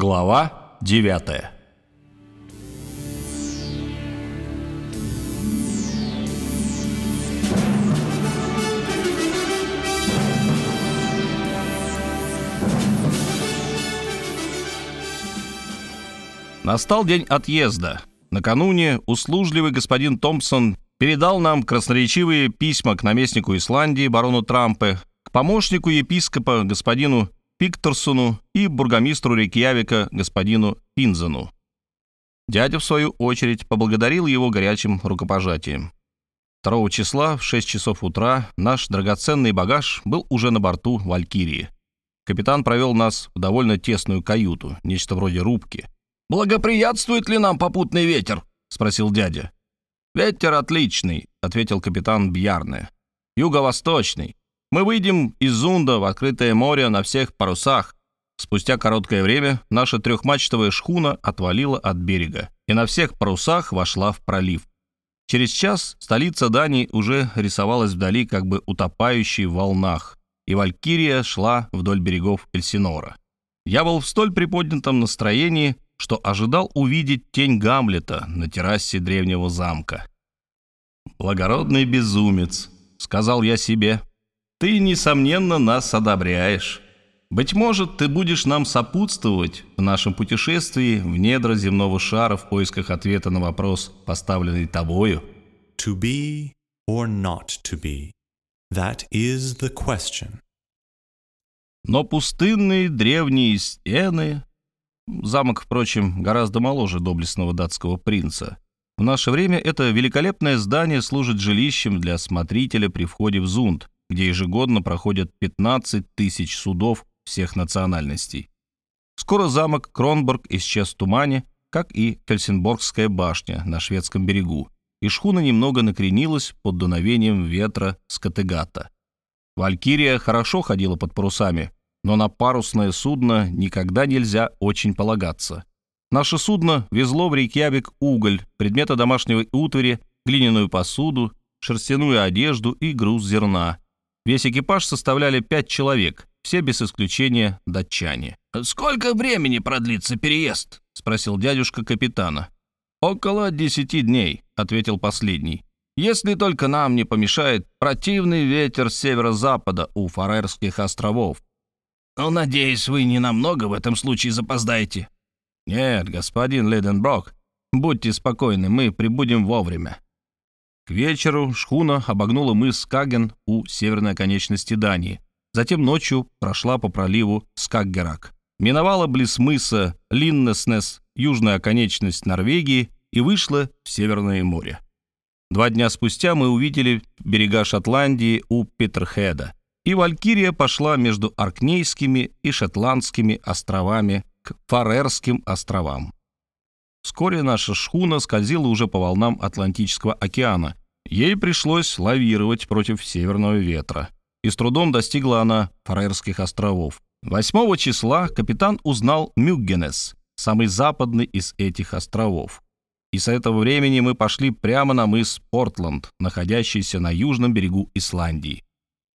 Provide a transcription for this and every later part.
Глава 9 Настал день отъезда. Накануне услужливый господин Томпсон передал нам красноречивые письма к наместнику Исландии, барону Трампе, к помощнику епископа, господину Пикторсону и бургомистру Рейкьявика, господину Пинзену. Дядя, в свою очередь, поблагодарил его горячим рукопожатием. 2 числа в 6 часов утра наш драгоценный багаж был уже на борту «Валькирии». Капитан провел нас в довольно тесную каюту, нечто вроде рубки — «Благоприятствует ли нам попутный ветер?» — спросил дядя. «Ветер отличный», — ответил капитан Бьярне. «Юго-восточный. Мы выйдем из Зунда в открытое море на всех парусах. Спустя короткое время наша трехмачтовая шхуна отвалила от берега и на всех парусах вошла в пролив. Через час столица Дании уже рисовалась вдали, как бы утопающей в волнах, и Валькирия шла вдоль берегов Эльсинора. Я был в столь приподнятом настроении, что ожидал увидеть тень Гамлета на террасе древнего замка. «Благородный безумец», — сказал я себе, — «ты, несомненно, нас одобряешь. Быть может, ты будешь нам сопутствовать в нашем путешествии в недра земного шара в поисках ответа на вопрос, поставленный тобою». To be or not to be, that is the question. Но пустынные древние стены Замок, впрочем, гораздо моложе доблестного датского принца. В наше время это великолепное здание служит жилищем для смотрителя при входе в Зунд, где ежегодно проходят 15 тысяч судов всех национальностей. Скоро замок Кронбург исчез в тумане, как и Кельсинборгская башня на шведском берегу, и шхуна немного накренилась под дуновением ветра с Категата. Валькирия хорошо ходила под парусами, но на парусное судно никогда нельзя очень полагаться. Наше судно везло в Рейкьявик уголь, предметы домашней утвари, глиняную посуду, шерстяную одежду и груз зерна. Весь экипаж составляли пять человек, все без исключения датчане. «Сколько времени продлится переезд?» — спросил дядюшка капитана. «Около десяти дней», — ответил последний. «Если только нам не помешает противный ветер с северо-запада у Фарерских островов. «Ну, надеюсь, вы не намного в этом случае запоздаете». «Нет, господин Леденброк, будьте спокойны, мы прибудем вовремя». К вечеру шхуна обогнула мыс Скаген у северной оконечности Дании. Затем ночью прошла по проливу Скаггерак. Миновала близ мыса Линнеснес, южная оконечность Норвегии, и вышла в Северное море. Два дня спустя мы увидели берега Шотландии у Петерхеда и Валькирия пошла между Аркнейскими и Шотландскими островами к Фарерским островам. Вскоре наша шхуна скользила уже по волнам Атлантического океана. Ей пришлось лавировать против северного ветра, и с трудом достигла она Фарерских островов. 8 числа капитан узнал Мюггенес, самый западный из этих островов. И с этого времени мы пошли прямо на мыс Портланд, находящийся на южном берегу Исландии.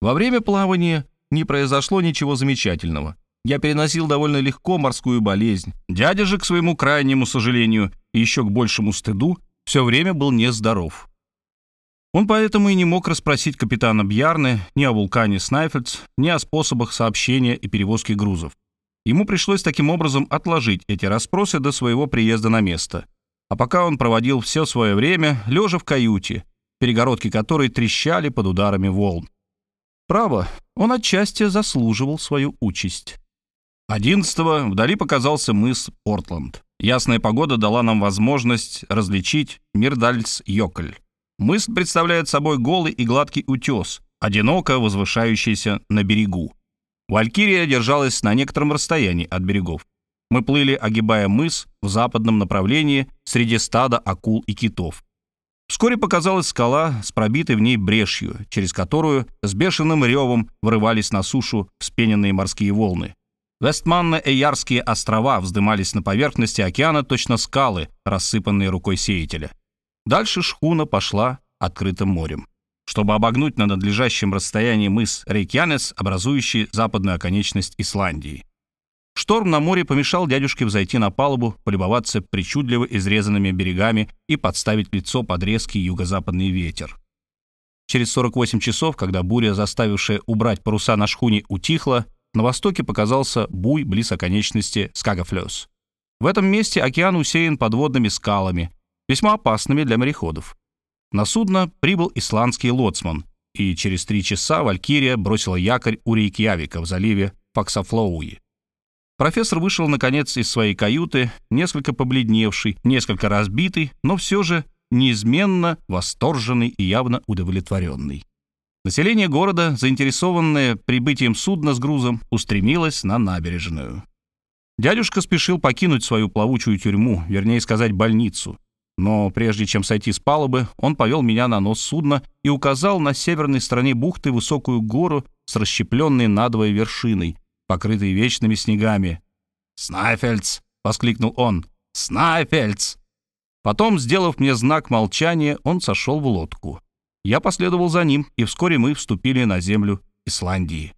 Во время плавания не произошло ничего замечательного. Я переносил довольно легко морскую болезнь. Дядя же, к своему крайнему сожалению и еще к большему стыду, все время был нездоров. Он поэтому и не мог расспросить капитана Бьярны ни о вулкане Снайфельдс, ни о способах сообщения и перевозки грузов. Ему пришлось таким образом отложить эти расспросы до своего приезда на место. А пока он проводил все свое время, лежа в каюте, перегородки которой трещали под ударами волн. Право, он отчасти заслуживал свою участь. Одиннадцатого вдали показался мыс Портланд. Ясная погода дала нам возможность различить Мирдальс-Йокль. Мыс представляет собой голый и гладкий утес, одиноко возвышающийся на берегу. Валькирия держалась на некотором расстоянии от берегов. Мы плыли, огибая мыс в западном направлении среди стада акул и китов. Вскоре показалась скала с пробитой в ней брешью, через которую с бешеным ревом врывались на сушу вспененные морские волны. Вестманно-Эярские острова вздымались на поверхности океана точно скалы, рассыпанные рукой сеятеля. Дальше шхуна пошла открытым морем, чтобы обогнуть на надлежащем расстоянии мыс Рейкьянес, образующий западную оконечность Исландии. Шторм на море помешал дядюшке взойти на палубу, полюбоваться причудливо изрезанными берегами и подставить лицо под резкий юго-западный ветер. Через 48 часов, когда буря, заставившая убрать паруса на шхуне, утихла, на востоке показался буй близ оконечности Скагафлёс. В этом месте океан усеян подводными скалами, весьма опасными для мореходов. На судно прибыл исландский лоцман, и через три часа Валькирия бросила якорь у Рейкьявика в заливе Факсафлоуи. Профессор вышел, наконец, из своей каюты, несколько побледневший, несколько разбитый, но все же неизменно восторженный и явно удовлетворенный. Население города, заинтересованное прибытием судна с грузом, устремилось на набережную. Дядюшка спешил покинуть свою плавучую тюрьму, вернее сказать, больницу. Но прежде чем сойти с палубы, он повел меня на нос судна и указал на северной стороне бухты высокую гору с расщепленной надвое вершиной, покрытой вечными снегами. «Снайфельдс!» — воскликнул он. «Снайфельдс!» Потом, сделав мне знак молчания, он сошел в лодку. Я последовал за ним, и вскоре мы вступили на землю Исландии.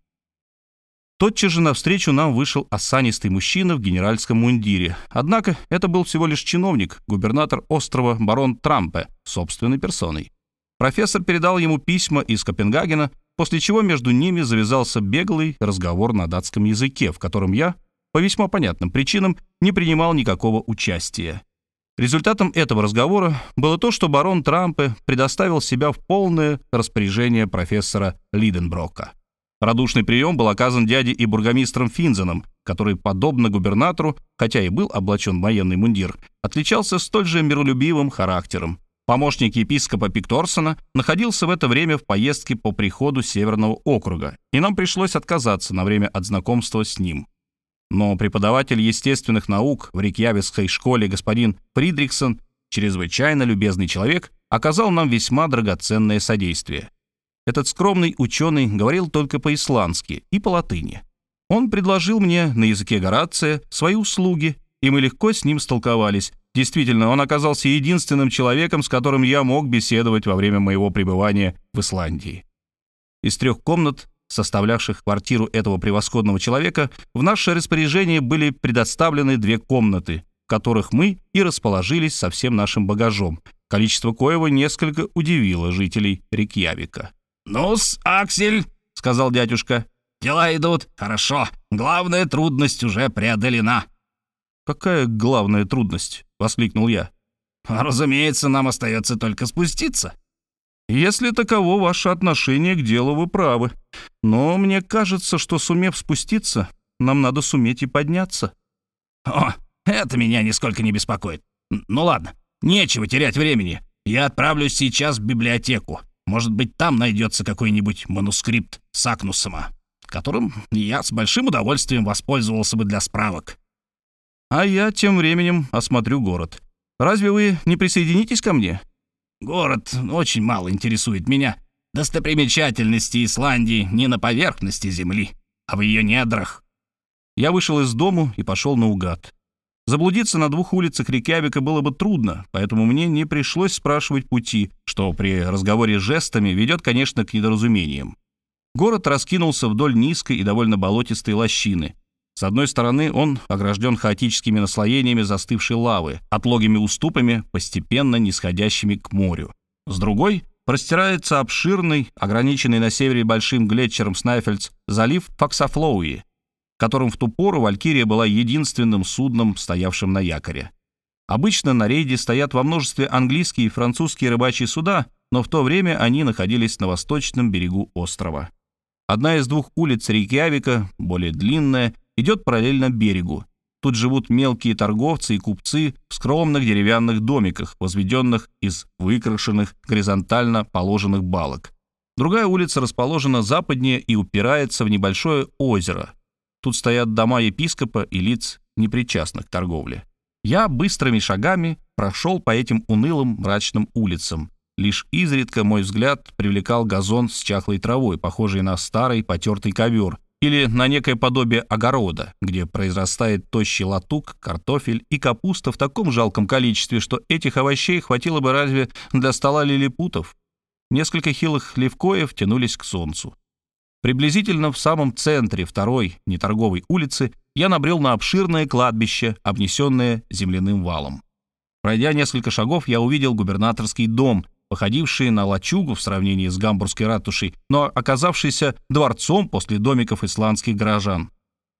Тотчас же навстречу нам вышел осанистый мужчина в генеральском мундире. Однако это был всего лишь чиновник, губернатор острова барон Трампе, собственной персоной. Профессор передал ему письма из Копенгагена, после чего между ними завязался беглый разговор на датском языке, в котором я, по весьма понятным причинам, не принимал никакого участия. Результатом этого разговора было то, что барон Трампе предоставил себя в полное распоряжение профессора Лиденброка. Радушный прием был оказан дяде и бургомистром Финзеном, который, подобно губернатору, хотя и был облачен в военный мундир, отличался столь же миролюбивым характером. Помощник епископа Пикторсона находился в это время в поездке по приходу Северного округа, и нам пришлось отказаться на время от знакомства с ним. Но преподаватель естественных наук в Рикьявисской школе господин Фридриксон, чрезвычайно любезный человек, оказал нам весьма драгоценное содействие. Этот скромный ученый говорил только по-исландски и по-латыни. Он предложил мне на языке Горация свои услуги, и мы легко с ним столковались. Действительно, он оказался единственным человеком, с которым я мог беседовать во время моего пребывания в Исландии. Из трех комнат, составлявших квартиру этого превосходного человека, в наше распоряжение были предоставлены две комнаты, в которых мы и расположились со всем нашим багажом, количество коего несколько удивило жителей Рикьявика. «Ну-с, Аксель», — сказал дядюшка, — «дела идут хорошо. Главная трудность уже преодолена». «Какая главная трудность?» — воскликнул я. «Разумеется, нам остается только спуститься». «Если таково ваше отношение к делу, вы правы. Но мне кажется, что, сумев спуститься, нам надо суметь и подняться». «О, это меня нисколько не беспокоит. Ну ладно, нечего терять времени. Я отправлюсь сейчас в библиотеку. Может быть, там найдется какой-нибудь манускрипт Сакнусома, которым я с большим удовольствием воспользовался бы для справок. А я тем временем осмотрю город. Разве вы не присоединитесь ко мне? Город очень мало интересует меня. Достопримечательности Исландии не на поверхности земли, а в ее недрах. Я вышел из дому и пошел наугад. Заблудиться на двух улицах Рикявика было бы трудно, поэтому мне не пришлось спрашивать пути, что при разговоре с жестами ведет, конечно, к недоразумениям. Город раскинулся вдоль низкой и довольно болотистой лощины. С одной стороны, он огражден хаотическими наслоениями застывшей лавы, отлогими уступами, постепенно нисходящими к морю. С другой простирается обширный, ограниченный на севере большим глетчером Снайфельдс, залив Факсафлоуи, которым в ту пору «Валькирия» была единственным судном, стоявшим на якоре. Обычно на рейде стоят во множестве английские и французские рыбачьи суда, но в то время они находились на восточном берегу острова. Одна из двух улиц Рейкьявика, более длинная, идет параллельно берегу. Тут живут мелкие торговцы и купцы в скромных деревянных домиках, возведенных из выкрашенных горизонтально положенных балок. Другая улица расположена западнее и упирается в небольшое озеро, Тут стоят дома епископа и лиц, непричастных к торговле. Я быстрыми шагами прошел по этим унылым мрачным улицам. Лишь изредка мой взгляд привлекал газон с чахлой травой, похожий на старый потертый ковер, или на некое подобие огорода, где произрастает тощий латук, картофель и капуста в таком жалком количестве, что этих овощей хватило бы разве для стола лилипутов. Несколько хилых левкоев тянулись к солнцу. Приблизительно в самом центре второй неторговой улицы я набрел на обширное кладбище, обнесенное земляным валом. Пройдя несколько шагов, я увидел губернаторский дом, походивший на лачугу в сравнении с гамбургской ратушей, но оказавшийся дворцом после домиков исландских горожан.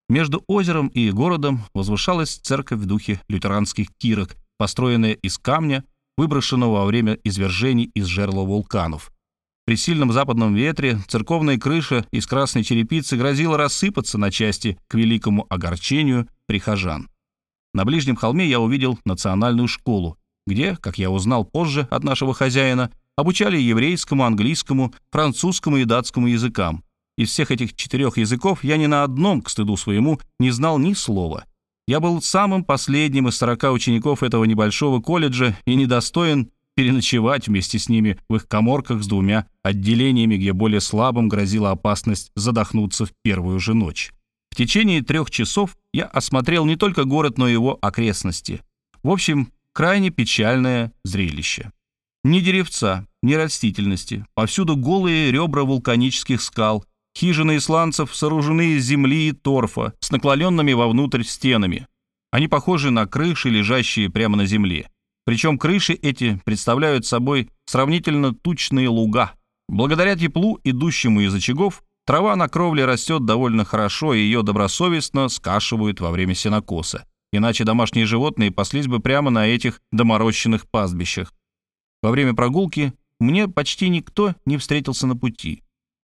Между озером и городом возвышалась церковь в духе лютеранских кирок, построенная из камня, выброшенного во время извержений из жерла вулканов. При сильном западном ветре церковная крыша из красной черепицы грозила рассыпаться на части к великому огорчению прихожан. На ближнем холме я увидел национальную школу, где, как я узнал позже от нашего хозяина, обучали еврейскому, английскому, французскому и датскому языкам. Из всех этих четырех языков я ни на одном, к стыду своему, не знал ни слова. Я был самым последним из сорока учеников этого небольшого колледжа и недостоин переночевать вместе с ними в их коморках с двумя отделениями, где более слабым грозила опасность задохнуться в первую же ночь. В течение трех часов я осмотрел не только город, но и его окрестности. В общем, крайне печальное зрелище. Ни деревца, ни растительности, повсюду голые ребра вулканических скал, хижины исландцев сооружены из земли и торфа, с наклоненными вовнутрь стенами. Они похожи на крыши, лежащие прямо на земле. Причем крыши эти представляют собой сравнительно тучные луга. Благодаря теплу, идущему из очагов, трава на кровле растет довольно хорошо, и ее добросовестно скашивают во время сенокоса. Иначе домашние животные паслись бы прямо на этих доморощенных пастбищах. Во время прогулки мне почти никто не встретился на пути.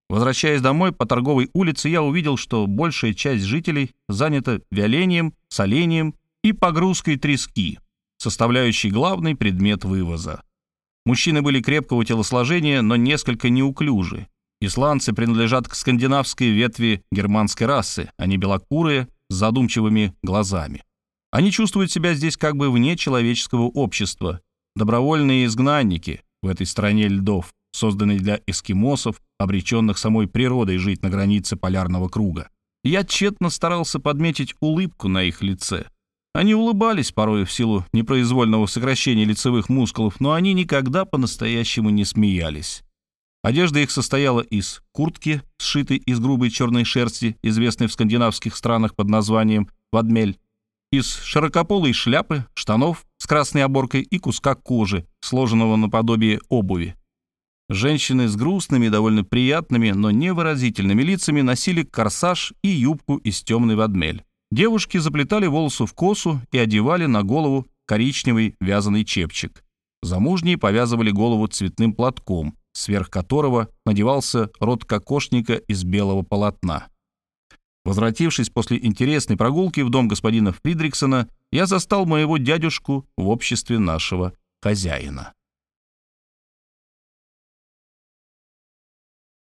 Возвращаясь домой по торговой улице, я увидел, что большая часть жителей занята вялением, солением и погрузкой трески составляющий главный предмет вывоза. Мужчины были крепкого телосложения, но несколько неуклюжи. Исландцы принадлежат к скандинавской ветви германской расы, они белокурые, с задумчивыми глазами. Они чувствуют себя здесь как бы вне человеческого общества, добровольные изгнанники в этой стране льдов, созданной для эскимосов, обреченных самой природой жить на границе полярного круга. Я тщетно старался подметить улыбку на их лице. Они улыбались порой в силу непроизвольного сокращения лицевых мускулов, но они никогда по-настоящему не смеялись. Одежда их состояла из куртки, сшитой из грубой черной шерсти, известной в скандинавских странах под названием вадмель, из широкополой шляпы, штанов с красной оборкой и куска кожи, сложенного наподобие обуви. Женщины с грустными, довольно приятными, но невыразительными лицами носили корсаж и юбку из темной вадмель. Девушки заплетали волосы в косу и одевали на голову коричневый вязаный чепчик. Замужние повязывали голову цветным платком, сверх которого надевался рот кокошника из белого полотна. Возвратившись после интересной прогулки в дом господина Фридриксона, я застал моего дядюшку в обществе нашего хозяина.